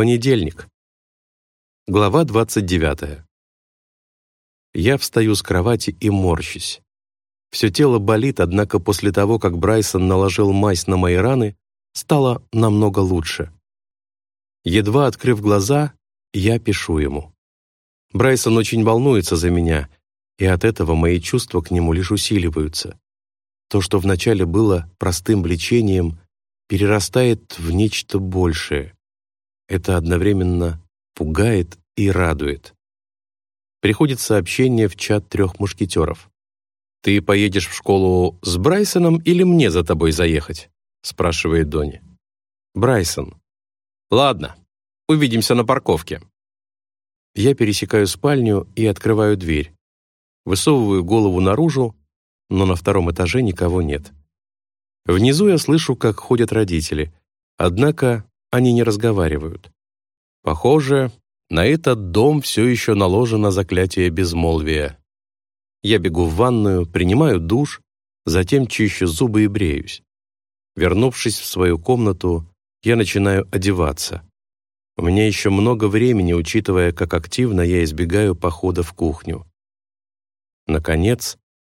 Понедельник. Глава 29. Я встаю с кровати и морщусь. Все тело болит, однако после того, как Брайсон наложил мазь на мои раны, стало намного лучше. Едва открыв глаза, я пишу ему. Брайсон очень волнуется за меня, и от этого мои чувства к нему лишь усиливаются. То, что вначале было простым влечением, перерастает в нечто большее. Это одновременно пугает и радует приходит сообщение в чат трех мушкетеров. «Ты поедешь в школу с Брайсоном или мне за тобой заехать?» спрашивает Донни. «Брайсон». «Ладно, увидимся на парковке». Я пересекаю спальню и открываю дверь. Высовываю голову наружу, но на втором этаже никого нет. Внизу я слышу, как ходят родители, однако они не разговаривают. Похоже, на этот дом все еще наложено заклятие безмолвия. Я бегу в ванную, принимаю душ, затем чищу зубы и бреюсь. Вернувшись в свою комнату, я начинаю одеваться. У меня еще много времени, учитывая, как активно я избегаю похода в кухню. Наконец,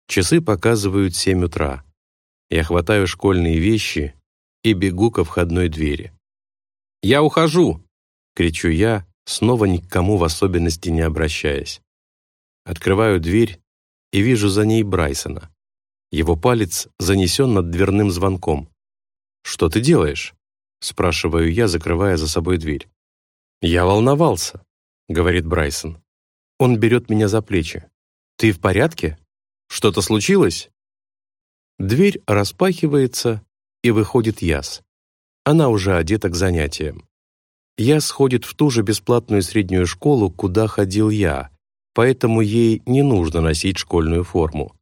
часы показывают семь утра. Я хватаю школьные вещи и бегу ко входной двери. «Я ухожу!» — кричу я, снова ни к кому в особенности не обращаясь. Открываю дверь и вижу за ней Брайсона. Его палец занесен над дверным звонком. «Что ты делаешь?» — спрашиваю я, закрывая за собой дверь. «Я волновался», — говорит Брайсон. Он берет меня за плечи. «Ты в порядке? Что-то случилось?» Дверь распахивается, и выходит Яс. Она уже одета к занятиям. Я сходит в ту же бесплатную среднюю школу, куда ходил я, поэтому ей не нужно носить школьную форму.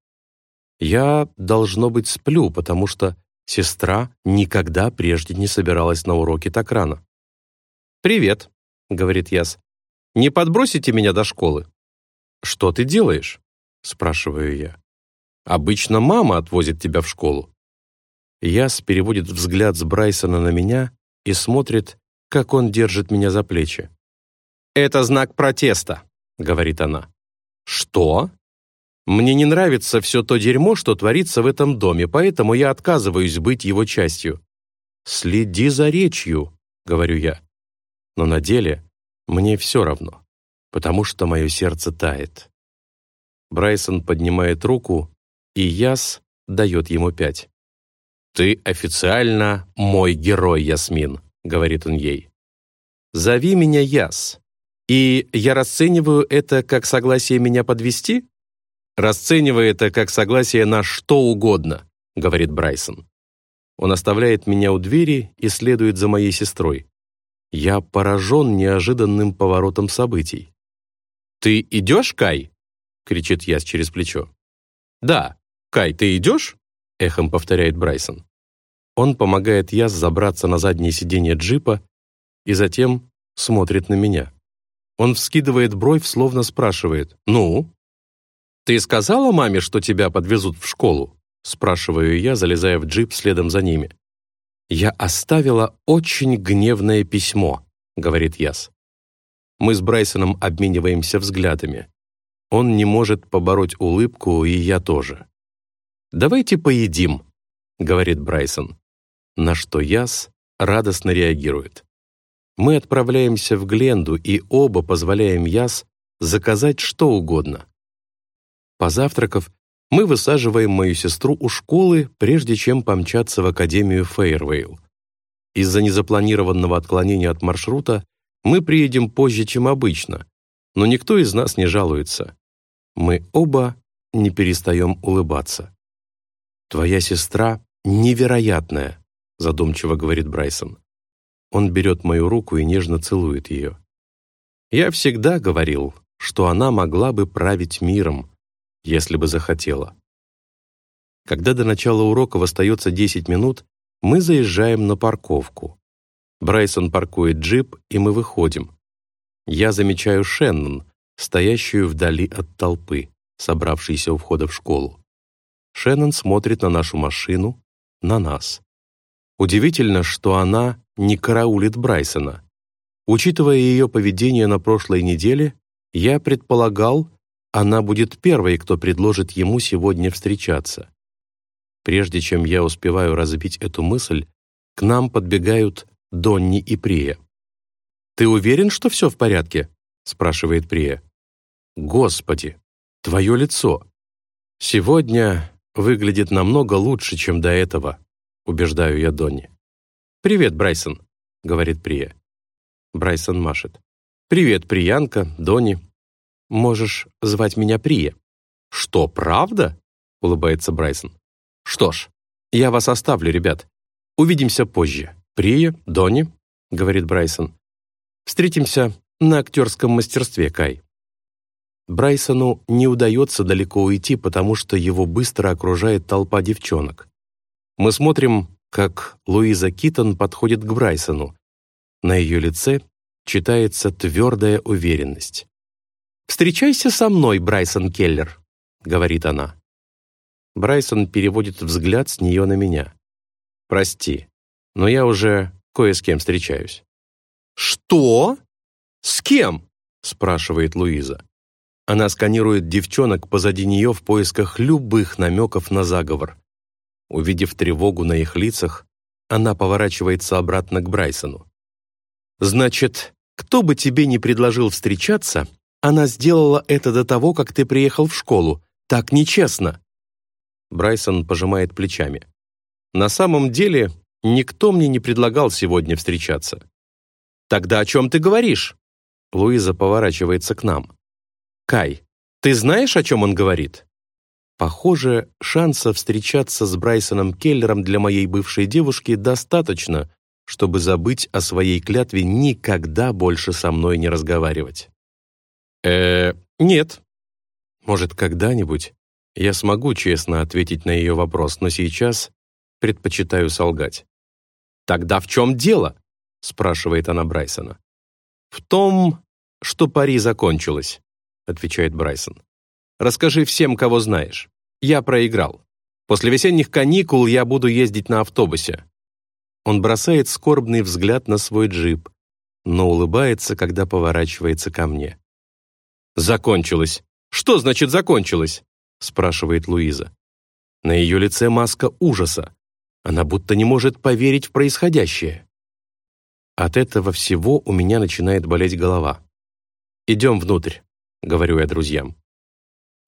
Я, должно быть, сплю, потому что сестра никогда прежде не собиралась на уроки так рано. «Привет», — говорит Яс. «Не подбросите меня до школы?» «Что ты делаешь?» — спрашиваю я. «Обычно мама отвозит тебя в школу». Яс переводит взгляд с Брайсона на меня и смотрит, как он держит меня за плечи. «Это знак протеста», — говорит она. «Что?» «Мне не нравится все то дерьмо, что творится в этом доме, поэтому я отказываюсь быть его частью». «Следи за речью», — говорю я. Но на деле мне все равно, потому что мое сердце тает. Брайсон поднимает руку, и Яс дает ему пять. «Ты официально мой герой, Ясмин», говорит он ей. «Зови меня Яс. И я расцениваю это как согласие меня подвести? Расценивай это как согласие на что угодно», говорит Брайсон. Он оставляет меня у двери и следует за моей сестрой. Я поражен неожиданным поворотом событий. «Ты идешь, Кай?» — кричит Яс через плечо. «Да. Кай, ты идешь?» — эхом повторяет Брайсон. Он помогает Яс забраться на заднее сиденье джипа и затем смотрит на меня. Он вскидывает бровь, словно спрашивает «Ну?» «Ты сказала маме, что тебя подвезут в школу?» спрашиваю я, залезая в джип следом за ними. «Я оставила очень гневное письмо», — говорит Яс. Мы с Брайсоном обмениваемся взглядами. Он не может побороть улыбку, и я тоже. «Давайте поедим», — говорит Брайсон на что Яс радостно реагирует. Мы отправляемся в Гленду и оба позволяем Яс заказать что угодно. Позавтракав, мы высаживаем мою сестру у школы, прежде чем помчаться в Академию Фейервейл. Из-за незапланированного отклонения от маршрута мы приедем позже, чем обычно, но никто из нас не жалуется. Мы оба не перестаем улыбаться. Твоя сестра невероятная, задумчиво говорит Брайсон. Он берет мою руку и нежно целует ее. Я всегда говорил, что она могла бы править миром, если бы захотела. Когда до начала урока остается 10 минут, мы заезжаем на парковку. Брайсон паркует джип, и мы выходим. Я замечаю Шеннон, стоящую вдали от толпы, собравшейся у входа в школу. Шеннон смотрит на нашу машину, на нас. Удивительно, что она не караулит Брайсона. Учитывая ее поведение на прошлой неделе, я предполагал, она будет первой, кто предложит ему сегодня встречаться. Прежде чем я успеваю разбить эту мысль, к нам подбегают Донни и Прия. «Ты уверен, что все в порядке?» — спрашивает Прия. «Господи, твое лицо! Сегодня выглядит намного лучше, чем до этого», — убеждаю я Донни. «Привет, Брайсон», — говорит Прия. Брайсон машет. «Привет, Приянка, Донни. Можешь звать меня Прия». «Что, правда?» — улыбается Брайсон. «Что ж, я вас оставлю, ребят. Увидимся позже. Прия, Донни», — говорит Брайсон. «Встретимся на актерском мастерстве, Кай». Брайсону не удается далеко уйти, потому что его быстро окружает толпа девчонок. Мы смотрим, как Луиза Китон подходит к Брайсону. На ее лице читается твердая уверенность. «Встречайся со мной, Брайсон Келлер», — говорит она. Брайсон переводит взгляд с нее на меня. «Прости, но я уже кое с кем встречаюсь». «Что? С кем?» — спрашивает Луиза. Она сканирует девчонок позади нее в поисках любых намеков на заговор. Увидев тревогу на их лицах, она поворачивается обратно к Брайсону. «Значит, кто бы тебе ни предложил встречаться, она сделала это до того, как ты приехал в школу. Так нечестно!» Брайсон пожимает плечами. «На самом деле, никто мне не предлагал сегодня встречаться». «Тогда о чем ты говоришь?» Луиза поворачивается к нам. «Кай, ты знаешь, о чем он говорит?» Похоже, шанса встречаться с Брайсоном Келлером для моей бывшей девушки достаточно, чтобы забыть о своей клятве никогда больше со мной не разговаривать. э нет. Может, когда-нибудь я смогу честно ответить на ее вопрос, но сейчас предпочитаю солгать. «Тогда в чем дело?» — спрашивает она Брайсона. «В том, что пари закончилось», — отвечает Брайсон. «Расскажи всем, кого знаешь. Я проиграл. После весенних каникул я буду ездить на автобусе. Он бросает скорбный взгляд на свой джип, но улыбается, когда поворачивается ко мне. «Закончилось! Что значит «закончилось»?» спрашивает Луиза. На ее лице маска ужаса. Она будто не может поверить в происходящее. От этого всего у меня начинает болеть голова. «Идем внутрь», — говорю я друзьям.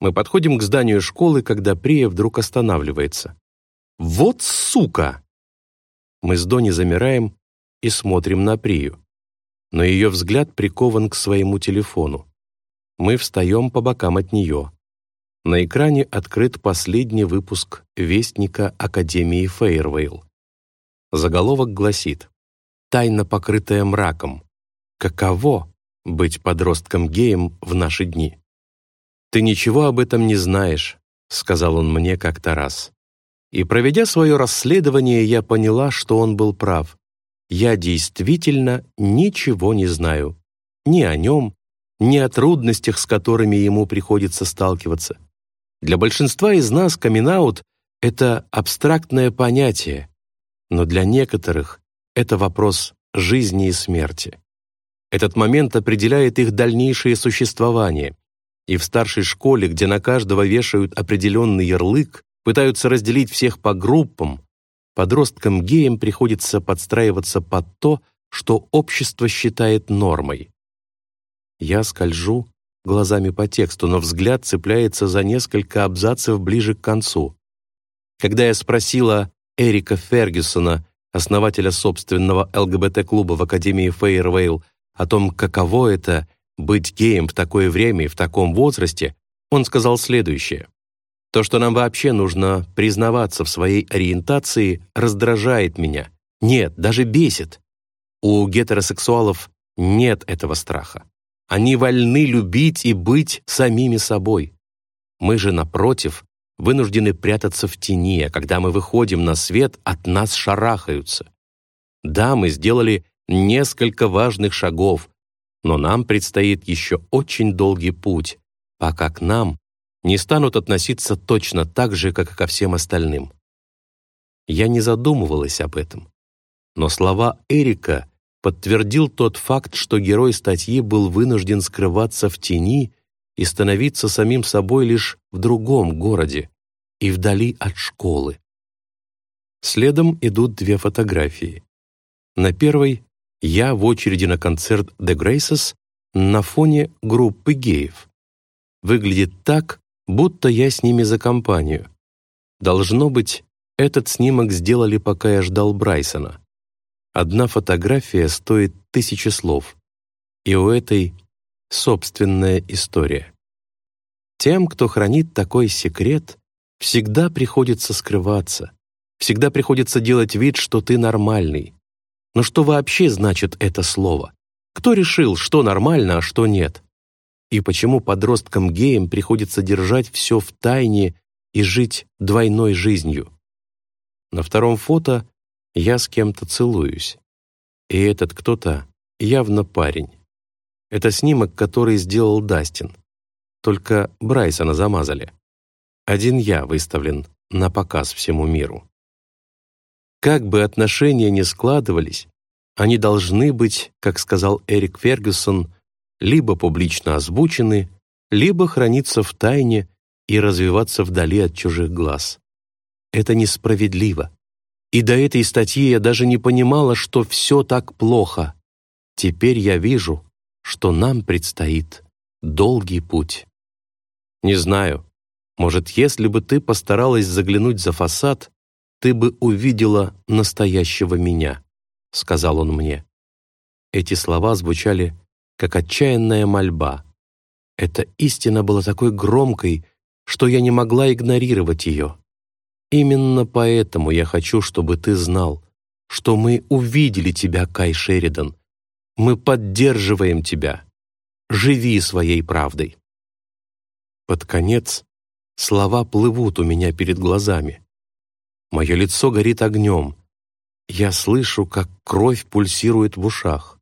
Мы подходим к зданию школы, когда Прия вдруг останавливается. «Вот сука!» Мы с Дони замираем и смотрим на Прию. Но ее взгляд прикован к своему телефону. Мы встаем по бокам от нее. На экране открыт последний выпуск Вестника Академии Фейервейл. Заголовок гласит «Тайна, покрытая мраком. Каково быть подростком-геем в наши дни?» «Ты ничего об этом не знаешь», — сказал он мне как-то раз. И проведя свое расследование, я поняла, что он был прав. Я действительно ничего не знаю. Ни о нем, ни о трудностях, с которыми ему приходится сталкиваться. Для большинства из нас камин это абстрактное понятие, но для некоторых это вопрос жизни и смерти. Этот момент определяет их дальнейшее существование. И в старшей школе, где на каждого вешают определенный ярлык, пытаются разделить всех по группам, подросткам-геям приходится подстраиваться под то, что общество считает нормой. Я скольжу глазами по тексту, но взгляд цепляется за несколько абзацев ближе к концу. Когда я спросила Эрика Фергюсона, основателя собственного ЛГБТ-клуба в Академии Фейервейл, о том, каково это — быть геем в такое время и в таком возрасте, он сказал следующее. То, что нам вообще нужно признаваться в своей ориентации, раздражает меня. Нет, даже бесит. У гетеросексуалов нет этого страха. Они вольны любить и быть самими собой. Мы же, напротив, вынуждены прятаться в тени, а когда мы выходим на свет, от нас шарахаются. Да, мы сделали несколько важных шагов, но нам предстоит еще очень долгий путь, пока к нам не станут относиться точно так же, как и ко всем остальным. Я не задумывалась об этом. Но слова Эрика подтвердил тот факт, что герой статьи был вынужден скрываться в тени и становиться самим собой лишь в другом городе и вдали от школы. Следом идут две фотографии. На первой я в очереди на концерт The Graces на фоне группы геев. Выглядит так, будто я с ними за компанию. Должно быть, этот снимок сделали, пока я ждал Брайсона. Одна фотография стоит тысячи слов, и у этой собственная история. Тем, кто хранит такой секрет, всегда приходится скрываться, всегда приходится делать вид, что ты нормальный. Но что вообще значит это слово? Кто решил, что нормально, а что нет? И почему подросткам-геям приходится держать все в тайне и жить двойной жизнью? На втором фото я с кем-то целуюсь. И этот кто-то явно парень. Это снимок, который сделал Дастин. Только Брайсона замазали. Один я выставлен на показ всему миру. Как бы отношения ни складывались, они должны быть, как сказал Эрик Фергюсон, либо публично озвучены, либо храниться в тайне и развиваться вдали от чужих глаз. Это несправедливо. И до этой статьи я даже не понимала, что все так плохо. Теперь я вижу, что нам предстоит долгий путь. Не знаю, может, если бы ты постаралась заглянуть за фасад, ты бы увидела настоящего меня», — сказал он мне. Эти слова звучали, как отчаянная мольба. Эта истина была такой громкой, что я не могла игнорировать ее. Именно поэтому я хочу, чтобы ты знал, что мы увидели тебя, Кай Шеридан. Мы поддерживаем тебя. Живи своей правдой. Под конец слова плывут у меня перед глазами. Мое лицо горит огнем. Я слышу, как кровь пульсирует в ушах.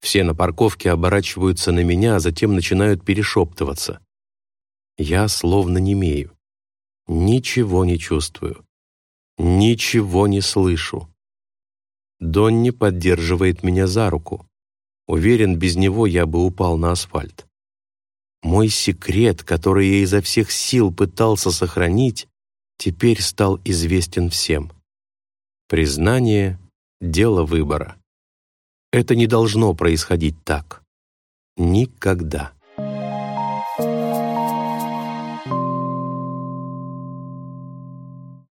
Все на парковке оборачиваются на меня, а затем начинают перешептываться. Я словно немею. Ничего не чувствую. Ничего не слышу. Донни поддерживает меня за руку. Уверен, без него я бы упал на асфальт. Мой секрет, который я изо всех сил пытался сохранить, теперь стал известен всем. Признание — дело выбора. Это не должно происходить так. Никогда.